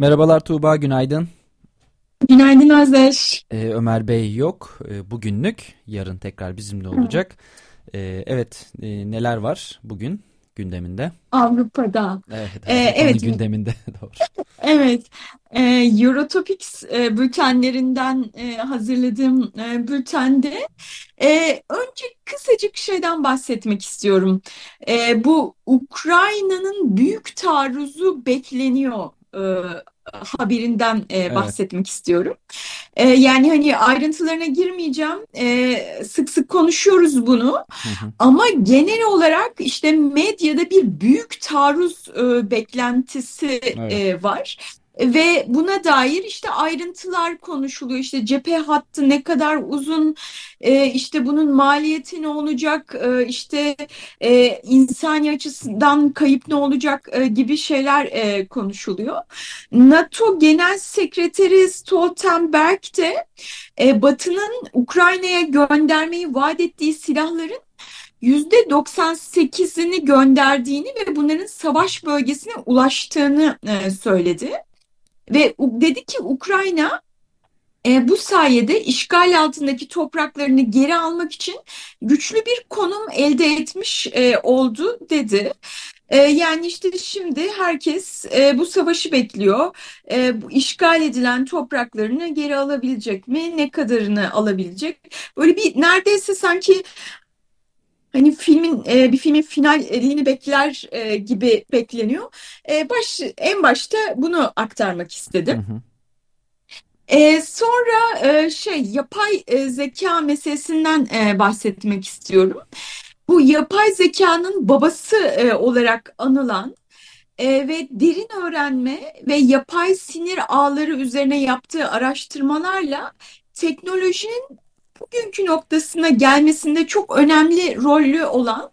Merhabalar Tuğba, günaydın. Günaydın Özdeş. Ee, Ömer Bey yok ee, bugünlük, yarın tekrar bizimle olacak. Ee, evet, e, neler var bugün gündeminde? Avrupa'da. Evet, ee, evet. gündeminde doğru. evet, e, Eurotopics e, bültenlerinden e, hazırladığım e, bültende e, önce kısacık şeyden bahsetmek istiyorum. E, bu Ukrayna'nın büyük taarruzu bekleniyor e, haberinden e, bahsetmek evet. istiyorum. E, yani hani ayrıntılarına girmeyeceğim. E, sık sık konuşuyoruz bunu. Hı hı. Ama genel olarak işte medyada bir büyük taarruz e, beklentisi evet. e, var. Ve buna dair işte ayrıntılar konuşuluyor. İşte cephe hattı ne kadar uzun, e, işte bunun maliyeti ne olacak, e, işte e, insani açısından kayıp ne olacak e, gibi şeyler konuşuluyor. NATO Genel Sekreteri Stoltenberg de Batı'nın Ukrayna'ya göndermeyi vaat ettiği silahların %98'ini gönderdiğini ve bunların savaş bölgesine ulaştığını söyledi. Ve dedi ki Ukrayna e, bu sayede işgal altındaki topraklarını geri almak için güçlü bir konum elde etmiş e, oldu dedi. E, yani işte şimdi herkes e, bu savaşı bekliyor. E, bu işgal edilen topraklarını geri alabilecek mi? Ne kadarını alabilecek? Böyle bir neredeyse sanki hani filmin e, bir filmin finalini bekler e, gibi bekleniyor. E, baş en başta bunu aktarmak istedim. Hı hı. E, sonra e, şey yapay e, zeka meselesinden e, bahsetmek istiyorum. Bu yapay zekanın babası e, olarak anılan e, ve derin öğrenme ve yapay sinir ağları üzerine yaptığı araştırmalarla teknolojinin bugünkü noktasına gelmesinde çok önemli rollü olan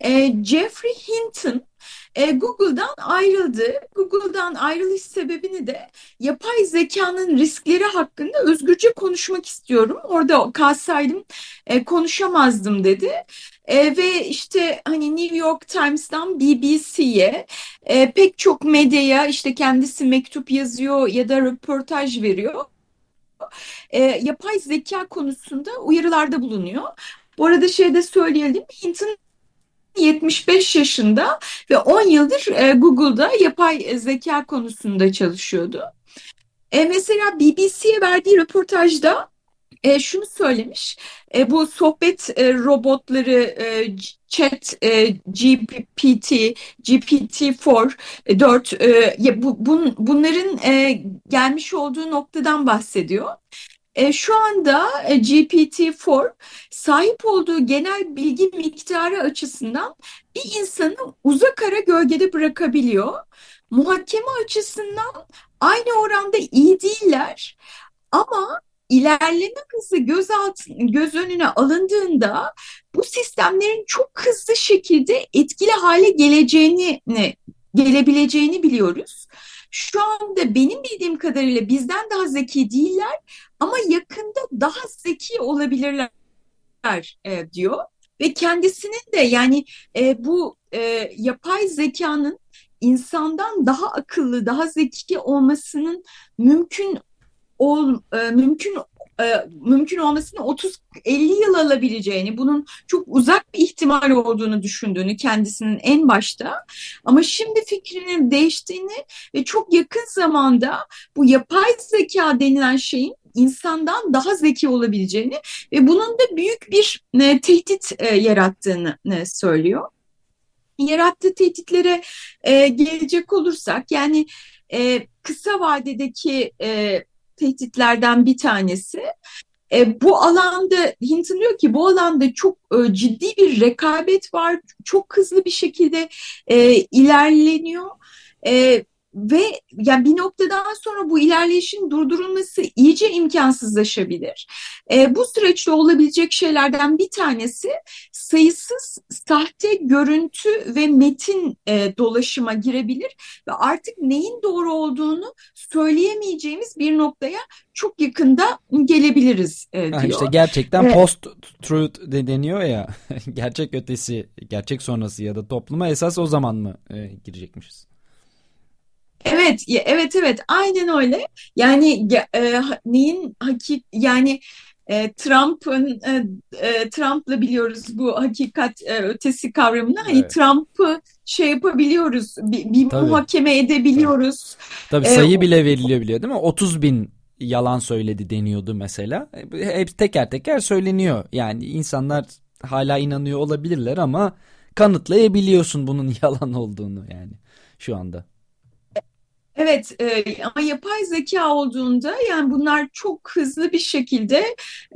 e, Jeffrey Hinton e, Google'dan ayrıldı. Google'dan ayrılış sebebini de yapay zekanın riskleri hakkında özgürce konuşmak istiyorum. Orada kalsaydım e, konuşamazdım dedi. E, ve işte hani New York Times'dan BBC'ye e, pek çok medyaya işte kendisi mektup yazıyor ya da röportaj veriyor e, yapay zeka konusunda uyarılarda bulunuyor. Bu arada şey de söyleyelim, Hint'in 75 yaşında ve 10 yıldır e, Google'da yapay zeka konusunda çalışıyordu. E, mesela BBC'ye verdiği röportajda e, şunu söylemiş. E, bu sohbet e, robotları e, chat e, GPT, GPT-4 e, 4 e, bu, bun, bunların e, gelmiş olduğu noktadan bahsediyor. E, şu anda e, GPT-4 sahip olduğu genel bilgi miktarı açısından bir insanı uzak ara gölgede bırakabiliyor. Muhakeme açısından aynı oranda iyi değiller ama ilerleme hızı göz, göz önüne alındığında bu sistemlerin çok hızlı şekilde etkili hale geleceğini gelebileceğini biliyoruz. Şu anda benim bildiğim kadarıyla bizden daha zeki değiller ama yakında daha zeki olabilirler e, diyor. Ve kendisinin de yani e, bu e, yapay zekanın insandan daha akıllı, daha zeki olmasının mümkün ol, e, mümkün e, mümkün olmasını 30-50 yıl alabileceğini, bunun çok uzak bir ihtimal olduğunu düşündüğünü kendisinin en başta ama şimdi fikrinin değiştiğini ve çok yakın zamanda bu yapay zeka denilen şeyin insandan daha zeki olabileceğini ve bunun da büyük bir e, tehdit e, yarattığını söylüyor. Yarattığı tehditlere gelecek olursak yani kısa vadedeki tehditlerden bir tanesi e, bu alanda Hinton diyor ki bu alanda çok e, ciddi bir rekabet var. Çok hızlı bir şekilde e, ilerleniyor. E, ve yani bir noktadan sonra bu ilerleyişin durdurulması iyice imkansızlaşabilir. E, bu süreçte olabilecek şeylerden bir tanesi sayısız sahte görüntü ve metin e, dolaşıma girebilir ve artık neyin doğru olduğunu söyleyemeyeceğimiz bir noktaya çok yakında gelebiliriz e, diyor. Ha işte gerçekten evet. post truth de deniyor ya gerçek ötesi, gerçek sonrası ya da topluma esas o zaman mı e, girecekmişiz? Evet, evet, evet, aynen öyle. Yani e, neyin hakik yani e, Trump'ın e, e, Trump'la biliyoruz bu hakikat e, ötesi kavramını. Hani evet. Trump'ı şey yapabiliyoruz, bir, bir muhakeme edebiliyoruz. Tabii e, sayı ee, bile veriliyor biliyor değil mi? 30 bin yalan söyledi deniyordu mesela. Hep teker teker söyleniyor. Yani insanlar hala inanıyor olabilirler ama kanıtlayabiliyorsun bunun yalan olduğunu yani şu anda. Evet e, ama yapay zeka olduğunda yani bunlar çok hızlı bir şekilde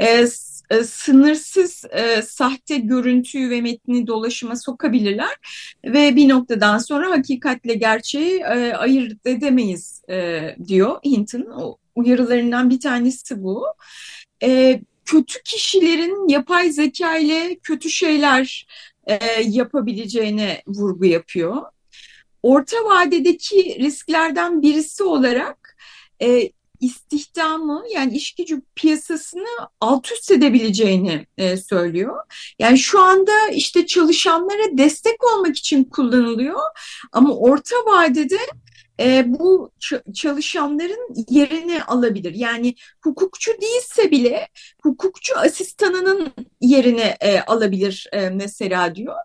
e, e, sınırsız e, sahte görüntüyü ve metni dolaşıma sokabilirler ve bir noktadan sonra hakikatle gerçeği e, ayırt edemeyiz e, diyor Hinton. uyarılarından bir tanesi bu. E, kötü kişilerin yapay zeka ile kötü şeyler e, yapabileceğine vurgu yapıyor orta vadedeki risklerden birisi olarak e, istihdamı yani iş gücü piyasasını alt üst edebileceğini e, söylüyor. Yani şu anda işte çalışanlara destek olmak için kullanılıyor ama orta vadede e, bu çalışanların yerini alabilir. Yani hukukçu değilse bile hukukçu asistanının yerini e, alabilir e, mesela diyor.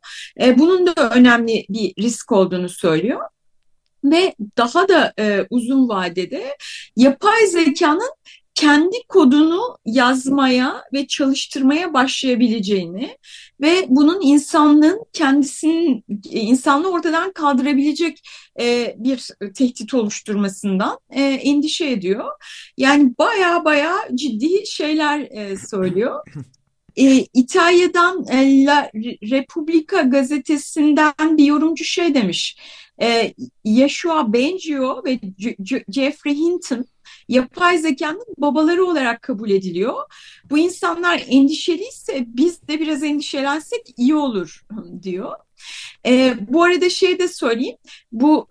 E, bunun da önemli bir risk olduğunu söylüyor ve daha da e, uzun vadede yapay zekanın kendi kodunu yazmaya ve çalıştırmaya başlayabileceğini ve bunun insanlığın kendisinin insanlığı ortadan kaldırabilecek e, bir tehdit oluşturmasından e, endişe ediyor. Yani baya baya ciddi şeyler e, söylüyor. E, İtalya'dan e, La Repubblica gazetesinden bir yorumcu şey demiş. E, Yeshua Bengio ve J Jeffrey Hinton yapay zekanın babaları olarak kabul ediliyor. Bu insanlar endişeliyse biz de biraz endişelensek iyi olur diyor. E, bu arada şey de söyleyeyim. Bu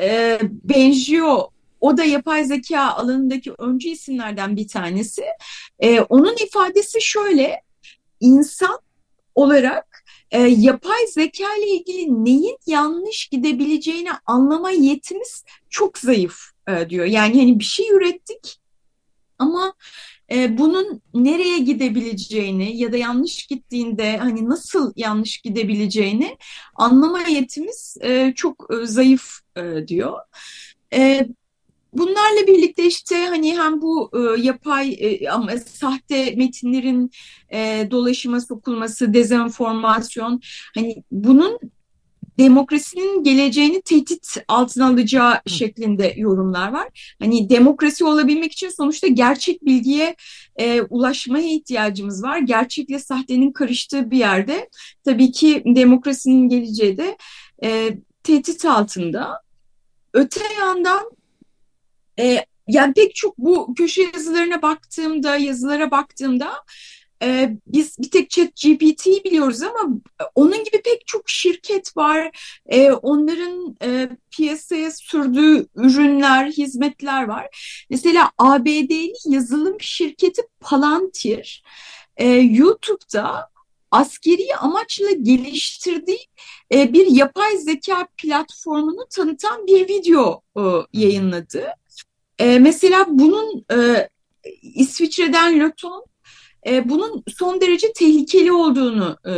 e, Benjio o da yapay zeka alanındaki öncü isimlerden bir tanesi. E, onun ifadesi şöyle. İnsan olarak e, yapay zeka ile ilgili neyin yanlış gidebileceğini anlama yetimiz çok zayıf e, diyor. Yani hani bir şey ürettik ama e, bunun nereye gidebileceğini ya da yanlış gittiğinde hani nasıl yanlış gidebileceğini anlama yetimiz e, çok e, zayıf e, diyor. E, Bunlarla birlikte işte hani hem bu e, yapay e, ama sahte metinlerin e, dolaşıma sokulması, dezenformasyon hani bunun demokrasinin geleceğini tehdit altına alacağı Hı. şeklinde yorumlar var. Hani demokrasi olabilmek için sonuçta gerçek bilgiye e, ulaşmaya ihtiyacımız var. Gerçekle sahtenin karıştığı bir yerde tabii ki demokrasinin geleceği de e, tehdit altında. Öte yandan e, yani pek çok bu köşe yazılarına baktığımda, yazılara baktığımda e, biz bir tek chat GPT'yi biliyoruz ama onun gibi pek çok şirket var. E, onların e, piyasaya sürdüğü ürünler, hizmetler var. Mesela ABD'li yazılım şirketi Palantir e, YouTube'da askeri amaçla geliştirdiği e, bir yapay zeka platformunu tanıtan bir video e, yayınladı. E, mesela bunun e, İsviçre'den Löton e, bunun son derece tehlikeli olduğunu e,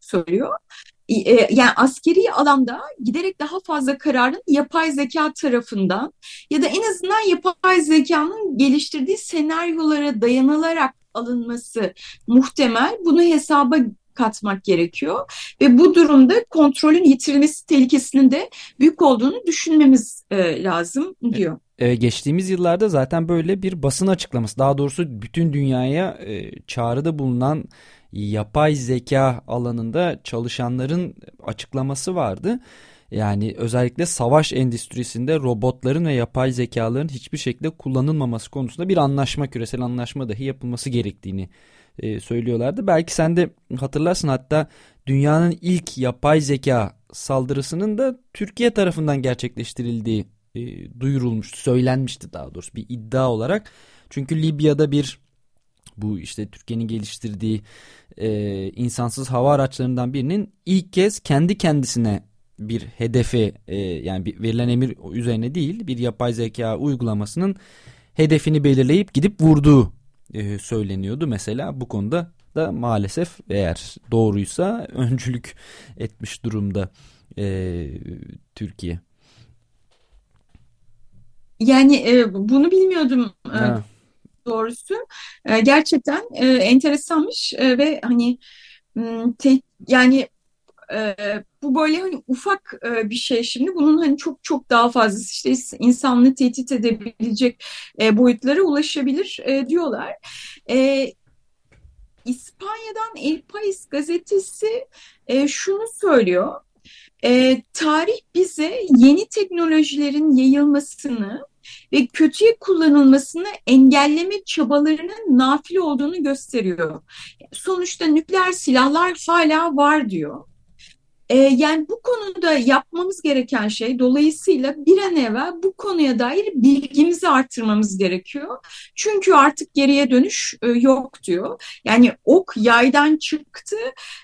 söylüyor. E, yani askeri alanda giderek daha fazla kararın yapay zeka tarafından ya da en azından yapay zekanın geliştirdiği senaryolara dayanılarak alınması muhtemel. Bunu hesaba katmak gerekiyor. Ve bu durumda kontrolün yitirilmesi tehlikesinin de büyük olduğunu düşünmemiz e, lazım diyor. Ee, geçtiğimiz yıllarda zaten böyle bir basın açıklaması daha doğrusu bütün dünyaya e, çağrıda bulunan yapay zeka alanında çalışanların açıklaması vardı. Yani özellikle savaş endüstrisinde robotların ve yapay zekaların hiçbir şekilde kullanılmaması konusunda bir anlaşma, küresel anlaşma dahi yapılması gerektiğini e, söylüyorlardı. Belki sen de hatırlarsın hatta dünyanın ilk yapay zeka saldırısının da Türkiye tarafından gerçekleştirildiği e, duyurulmuştu, söylenmişti daha doğrusu bir iddia olarak. Çünkü Libya'da bir bu işte Türkiye'nin geliştirdiği e, insansız hava araçlarından birinin ilk kez kendi kendisine bir hedefi e, yani bir verilen emir üzerine değil bir yapay zeka uygulamasının hedefini belirleyip gidip vurduğu e, söyleniyordu. Mesela bu konuda da maalesef eğer doğruysa öncülük etmiş durumda e, Türkiye. Yani e, bunu bilmiyordum e, doğrusu. E, gerçekten e, enteresanmış e, ve hani te, yani e, bu böyle hani ufak e, bir şey şimdi bunun hani çok çok daha fazlası işte insanlığı tehdit edebilecek e, boyutlara ulaşabilir e, diyorlar. E, İspanya'dan El País gazetesi e, şunu söylüyor. E, tarih bize yeni teknolojilerin yayılmasını ve kötüye kullanılmasını engelleme çabalarının nafile olduğunu gösteriyor. Sonuçta nükleer silahlar hala var diyor. E, yani bu konuda yapmamız gereken şey dolayısıyla bir an evvel bu konuya dair bilgimizi arttırmamız gerekiyor. Çünkü artık geriye dönüş e, yok diyor. Yani ok yaydan çıktı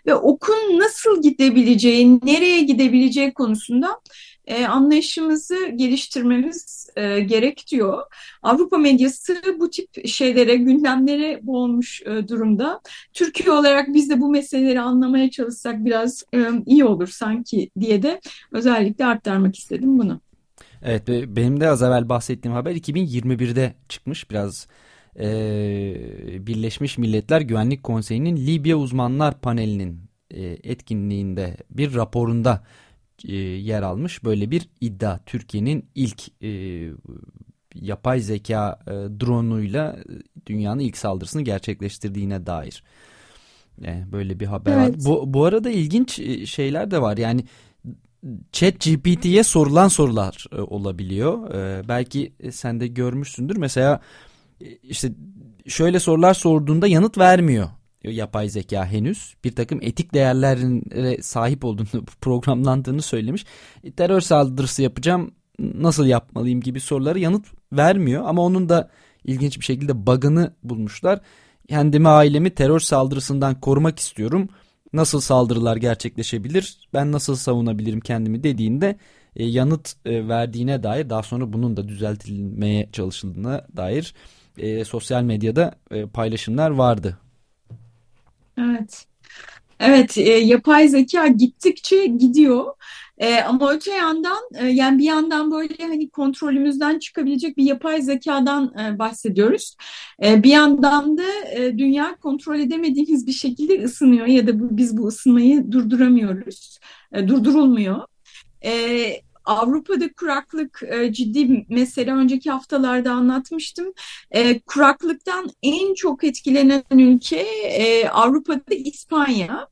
ve okun nasıl gidebileceği, nereye gidebileceği konusunda e, anlayışımızı geliştirmemiz e, gerek diyor. Avrupa medyası bu tip şeylere, gündemlere boğulmuş e, durumda. Türkiye olarak biz de bu meseleleri anlamaya çalışsak biraz e, iyi olur sanki diye de özellikle aktarmak istedim bunu. Evet benim de az evvel bahsettiğim haber 2021'de çıkmış biraz e, Birleşmiş Milletler Güvenlik Konseyi'nin Libya Uzmanlar Paneli'nin e, etkinliğinde bir raporunda e, yer almış böyle bir iddia. Türkiye'nin ilk e, yapay zeka e, drone'uyla dünyanın ilk saldırısını gerçekleştirdiğine dair. E, böyle bir haber evet. var. Bu, bu arada ilginç e, şeyler de var. Yani Chat GPT'ye sorulan sorular e, olabiliyor. E, belki sen de görmüşsündür. Mesela e, işte şöyle sorular sorduğunda yanıt vermiyor yapay zeka henüz bir takım etik değerlere sahip olduğunu programlandığını söylemiş. E, terör saldırısı yapacağım nasıl yapmalıyım gibi soruları yanıt vermiyor ama onun da ilginç bir şekilde bug'ını bulmuşlar. Kendimi ailemi terör saldırısından korumak istiyorum. Nasıl saldırılar gerçekleşebilir? Ben nasıl savunabilirim kendimi dediğinde e, yanıt e, verdiğine dair daha sonra bunun da düzeltilmeye çalışıldığına dair e, sosyal medyada e, paylaşımlar vardı Evet. Evet, e, yapay zeka gittikçe gidiyor. E, ama öte yandan e, yani bir yandan böyle hani kontrolümüzden çıkabilecek bir yapay zekadan e, bahsediyoruz. E, bir yandan da e, dünya kontrol edemediğimiz bir şekilde ısınıyor ya da bu, biz bu ısınmayı durduramıyoruz. E, durdurulmuyor. E, Avrupa'da kuraklık e, ciddi mesele. Önceki haftalarda anlatmıştım. E, kuraklıktan en çok etkilenen ülke e, Avrupa'da İspanya.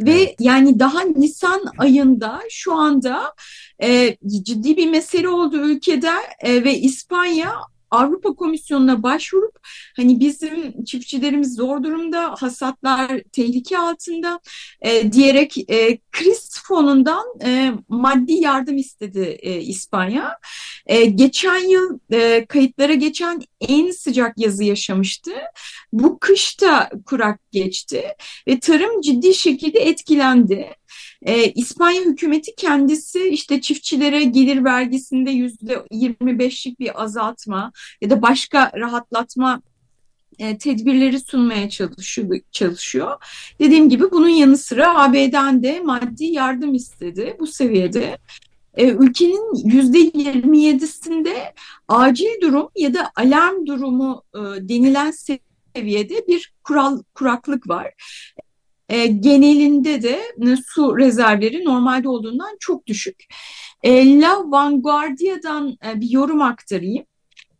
Ve yani daha Nisan ayında şu anda e, ciddi bir mesele oldu ülkede e, ve İspanya Avrupa Komisyonu'na başvurup hani bizim çiftçilerimiz zor durumda, hasatlar tehlike altında e, diyerek e, kriz fonundan e, maddi yardım istedi e, İspanya. E, geçen yıl e, kayıtlara geçen en sıcak yazı yaşamıştı. Bu kışta kurak geçti ve tarım ciddi şekilde etkilendi. E, İspanya hükümeti kendisi işte çiftçilere gelir vergisinde yüzde 25'lik bir azaltma ya da başka rahatlatma e, tedbirleri sunmaya çalışıyor, çalışıyor. Dediğim gibi bunun yanı sıra AB'den de maddi yardım istedi bu seviyede. E, ülkenin yüzde 27'sinde acil durum ya da alarm durumu e, denilen seviyede bir kural kuraklık var. E, genelinde de e, su rezervleri normalde olduğundan çok düşük. E, La Vanguardia'dan e, bir yorum aktarayım.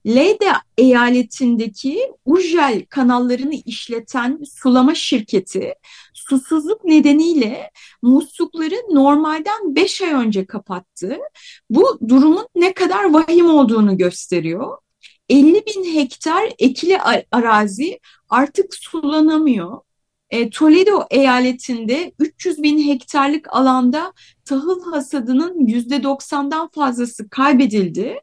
Leyde eyaletindeki Ujel kanallarını işleten sulama şirketi susuzluk nedeniyle muslukları normalden 5 ay önce kapattı. Bu durumun ne kadar vahim olduğunu gösteriyor. 50 bin hektar ekili arazi artık sulanamıyor. E, Toledo eyaletinde 300 bin hektarlık alanda tahıl hasadının %90'dan fazlası kaybedildi.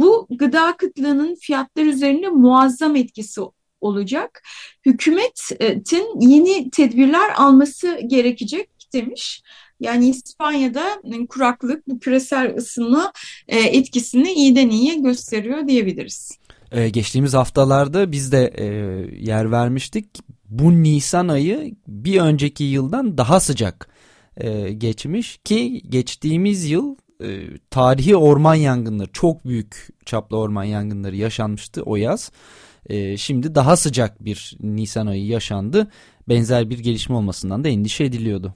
Bu gıda kıtlığının fiyatlar üzerinde muazzam etkisi olacak. Hükümetin yeni tedbirler alması gerekecek demiş. Yani İspanya'da kuraklık bu küresel ısınma e, etkisini iyiden iyiye gösteriyor diyebiliriz. Ee, geçtiğimiz haftalarda biz de e, yer vermiştik. Bu Nisan ayı bir önceki yıldan daha sıcak e, geçmiş ki geçtiğimiz yıl e, tarihi orman yangınları çok büyük çaplı orman yangınları yaşanmıştı o yaz. E, şimdi daha sıcak bir Nisan ayı yaşandı. Benzer bir gelişme olmasından da endişe ediliyordu.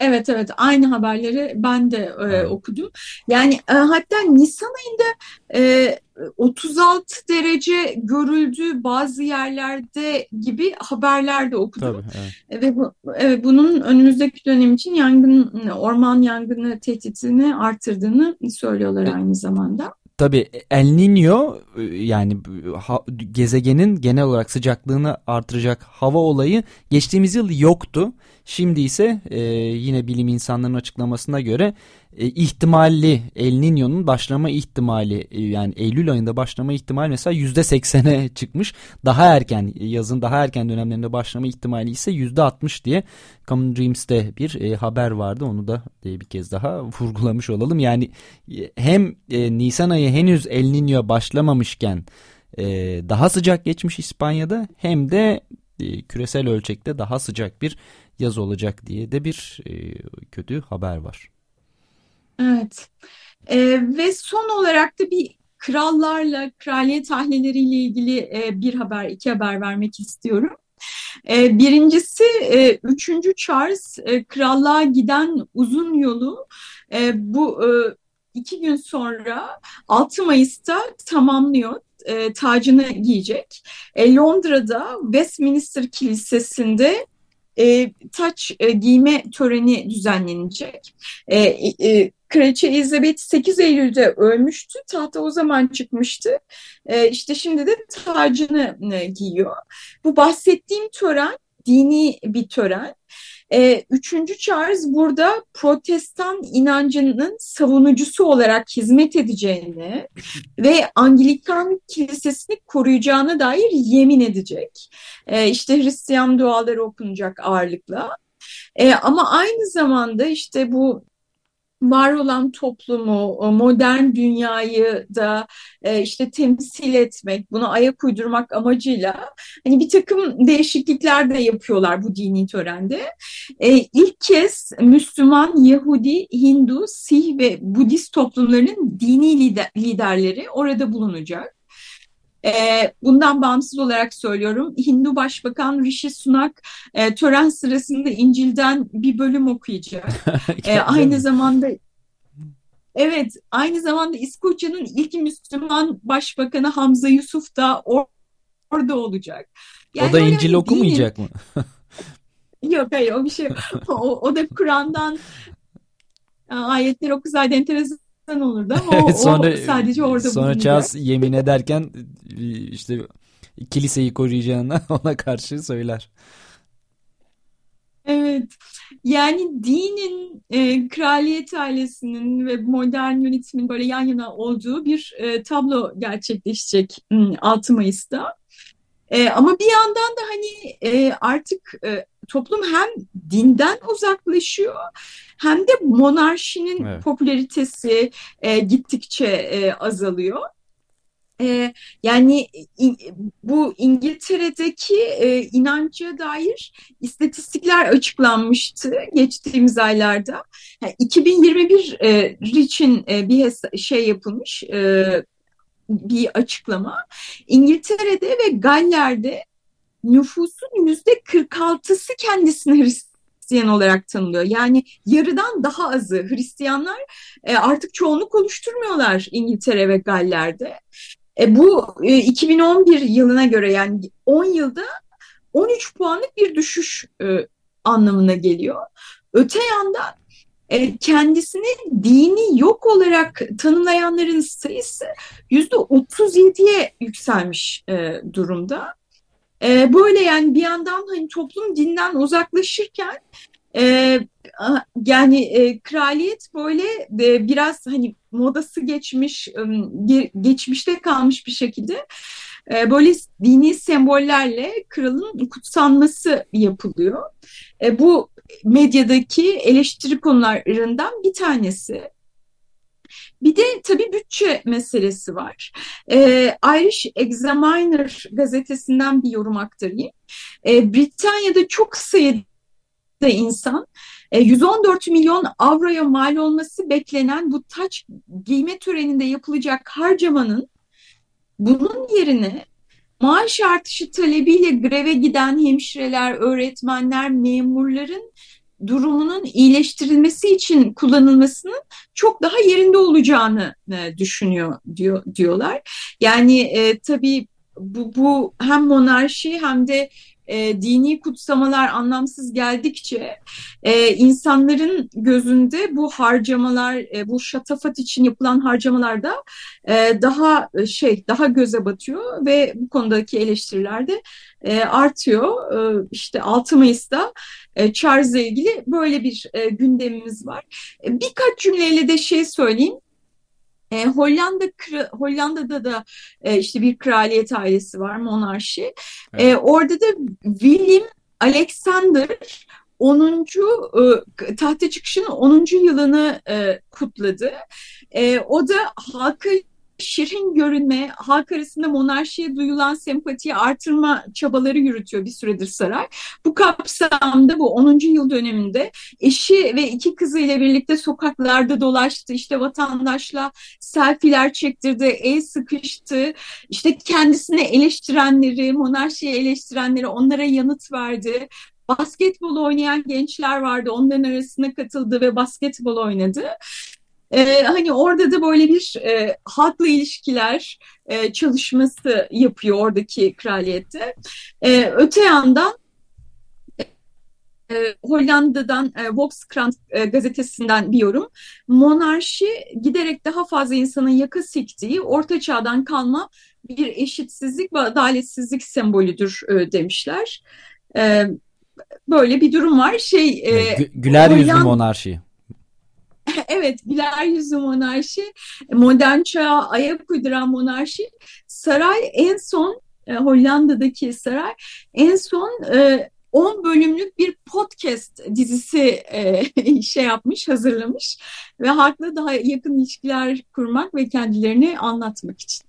Evet evet aynı haberleri ben de e, okudum. Yani e, hatta Nisan ayında e, 36 derece görüldü bazı yerlerde gibi haberler de okudum. Tabii, evet. Ve bu, evet, bunun önümüzdeki dönem için yangın orman yangını tehditini artırdığını söylüyorlar aynı zamanda. Tabii El Niño e, yani ha, gezegenin genel olarak sıcaklığını artıracak hava olayı geçtiğimiz yıl yoktu. Şimdi ise e, yine bilim insanlarının açıklamasına göre e, ihtimalli El Niño'nun başlama ihtimali e, yani Eylül ayında başlama ihtimali mesela yüzde seksene çıkmış. Daha erken yazın daha erken dönemlerinde başlama ihtimali ise yüzde altmış diye Common Dreams'te bir e, haber vardı. Onu da e, bir kez daha vurgulamış olalım. Yani e, hem e, Nisan ayı henüz El Niño başlamamışken e, daha sıcak geçmiş İspanya'da hem de e, küresel ölçekte daha sıcak bir yaz olacak diye de bir e, kötü haber var. Evet e, ve son olarak da bir krallarla, kraliyet aileleriyle ilgili e, bir haber, iki haber vermek istiyorum. E, birincisi e, 3. Charles krallığa giden uzun yolu bu iki gün sonra 6 Mayıs'ta tamamlıyor e, tacını giyecek. Londra'da Westminster Kilisesi'nde e, taç e, giyme töreni düzenlenecek. E, e, Kraliçe Elizabeth 8 Eylül'de ölmüştü. Tahta o zaman çıkmıştı. E, işte şimdi de tacını e, giyiyor. Bu bahsettiğim tören dini bir tören. E, üçüncü Charles burada protestan inancının savunucusu olarak hizmet edeceğini ve Anglikan kilisesini koruyacağına dair yemin edecek. E, işte Hristiyan duaları okunacak ağırlıkla. E, ama aynı zamanda işte bu var olan toplumu, modern dünyayı da e, işte temsil etmek, buna ayak uydurmak amacıyla hani bir takım değişiklikler de yapıyorlar bu dini törende. E, ilk kez Müslüman, Yahudi, Hindu, Sih ve Budist toplumlarının dini lider, liderleri orada bulunacak. E, bundan bağımsız olarak söylüyorum. Hindu Başbakan Rishi Sunak e, tören sırasında İncil'den bir bölüm okuyacak. e, aynı zamanda Evet, aynı zamanda İskoçya'nın ilk Müslüman Başbakanı Hamza Yusuf da or orada olacak. Yani o da İncil okumayacak mı? Yok hayır o bir şey. o, o da Kur'an'dan ayetler okusaydı enteresan insan olurdu ama o, sonra, o sadece orada Sonra bulunacak. Charles yemin ederken işte kiliseyi koruyacağını ona karşı söyler. Evet. Yani dinin, e, kraliyet ailesinin ve modern yönetimin böyle yan yana olduğu bir e, tablo gerçekleşecek 6 Mayıs'ta. E, ama bir yandan da hani e, artık e, toplum hem dinden uzaklaşıyor hem de monarşinin evet. popülaritesi e, gittikçe e, azalıyor. E, yani in, bu İngiltere'deki e, inanca dair istatistikler açıklanmıştı geçtiğimiz aylarda. Yani 2021 e, için e, bir şey yapılmış e, bir açıklama. İngiltere'de ve Galler'de nüfusun yüzde 46'sı kendisini Hristiyan olarak tanımlıyor. Yani yarıdan daha azı Hristiyanlar e, artık çoğunluk oluşturmuyorlar İngiltere ve Galler'de. E, bu e, 2011 yılına göre yani 10 yılda 13 puanlık bir düşüş e, anlamına geliyor. Öte yandan e, kendisini dini yok olarak tanımlayanların sayısı yüzde 37'ye yükselmiş e, durumda. E, böyle yani bir yandan hani toplum dinden uzaklaşırken e, yani e, kraliyet böyle e, biraz hani modası geçmiş, e, geçmişte kalmış bir şekilde e, böyle dini sembollerle kralın kutsanması yapılıyor. E, bu medyadaki eleştiri konularından bir tanesi. Bir de tabii bütçe meselesi var. Ee, Irish Examiner gazetesinden bir yorum aktarayım. Ee, Britanya'da çok sayıda insan 114 e, milyon avroya mal olması beklenen bu taç giyme töreninde yapılacak harcamanın bunun yerine maaş artışı talebiyle greve giden hemşireler, öğretmenler, memurların durumunun iyileştirilmesi için kullanılmasının çok daha yerinde olacağını e, düşünüyor diyor diyorlar. Yani e, tabii bu, bu hem monarşi hem de e, dini kutsamalar anlamsız geldikçe e, insanların gözünde bu harcamalar, e, bu şatafat için yapılan harcamalar da e, daha e, şey, daha göze batıyor ve bu konudaki eleştiriler de e, artıyor. E, işte 6 Mayıs'ta e, Charles'la ilgili böyle bir e, gündemimiz var. E, birkaç cümleyle de şey söyleyeyim. E, Hollanda Hollanda'da da e, işte bir kraliyet ailesi var, monarşi. E, evet. E, orada da William Alexander 10. E, tahta çıkışının 10. yılını e, kutladı. E, o da halka şirin görünme, halk arasında monarşiye duyulan sempatiyi artırma çabaları yürütüyor bir süredir saray. Bu kapsamda bu 10. yıl döneminde eşi ve iki kızıyla birlikte sokaklarda dolaştı. İşte vatandaşla selfiler çektirdi, el sıkıştı. İşte kendisini eleştirenleri, monarşiyi eleştirenleri onlara yanıt verdi basketbol oynayan gençler vardı. Onların arasına katıldı ve basketbol oynadı. Ee, hani orada da böyle bir e, halkla ilişkiler e, çalışması yapıyor oradaki kraliyette. E, öte yandan e, Hollanda'dan e, Volkskrant e, gazetesinden bir yorum. Monarşi giderek daha fazla insanın yaka siktiği orta çağdan kalma bir eşitsizlik ve adaletsizlik sembolüdür e, demişler. E, böyle bir durum var. Şey e, Güler yüzlü Hollanda... monarşi. evet güler yüzlü monarşi, modern çağa ayak uyduran monarşi. Saray en son e, Hollanda'daki saray en son e, 10 bölümlük bir podcast dizisi e, şey yapmış, hazırlamış ve halkla daha yakın ilişkiler kurmak ve kendilerini anlatmak için.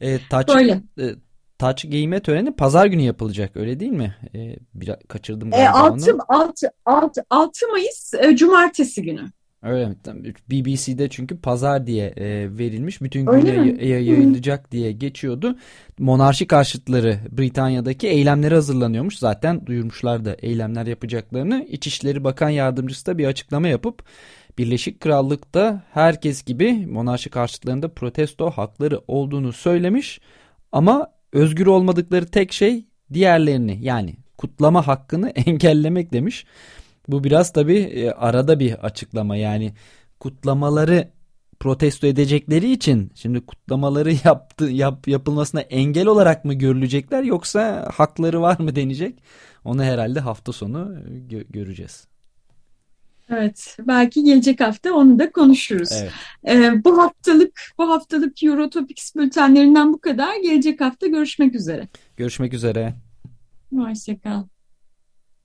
E, taç, Böyle. E, taç giyme töreni pazar günü yapılacak öyle değil mi? E, biraz kaçırdım galiba e, 6, onu. 6, 6, 6 Mayıs e, Cumartesi günü. Öyle mi? BBC'de çünkü pazar diye e, verilmiş. Bütün gün yay, yayılacak diye geçiyordu. Monarşi karşıtları Britanya'daki eylemleri hazırlanıyormuş. Zaten duyurmuşlar da eylemler yapacaklarını. İçişleri Bakan Yardımcısı da bir açıklama yapıp Birleşik Krallık'ta herkes gibi monarşi karşıtlarında protesto hakları olduğunu söylemiş. Ama özgür olmadıkları tek şey diğerlerini yani kutlama hakkını engellemek demiş. Bu biraz tabii e, arada bir açıklama yani kutlamaları protesto edecekleri için şimdi kutlamaları yaptı yap, yapılmasına engel olarak mı görülecekler yoksa hakları var mı denecek? Onu herhalde hafta sonu e, gö göreceğiz. Evet, belki gelecek hafta onu da konuşuruz. Evet. Ee, bu haftalık bu haftalık Eurotopics bültenlerinden bu kadar. Gelecek hafta görüşmek üzere. Görüşmek üzere. Hoşçakal.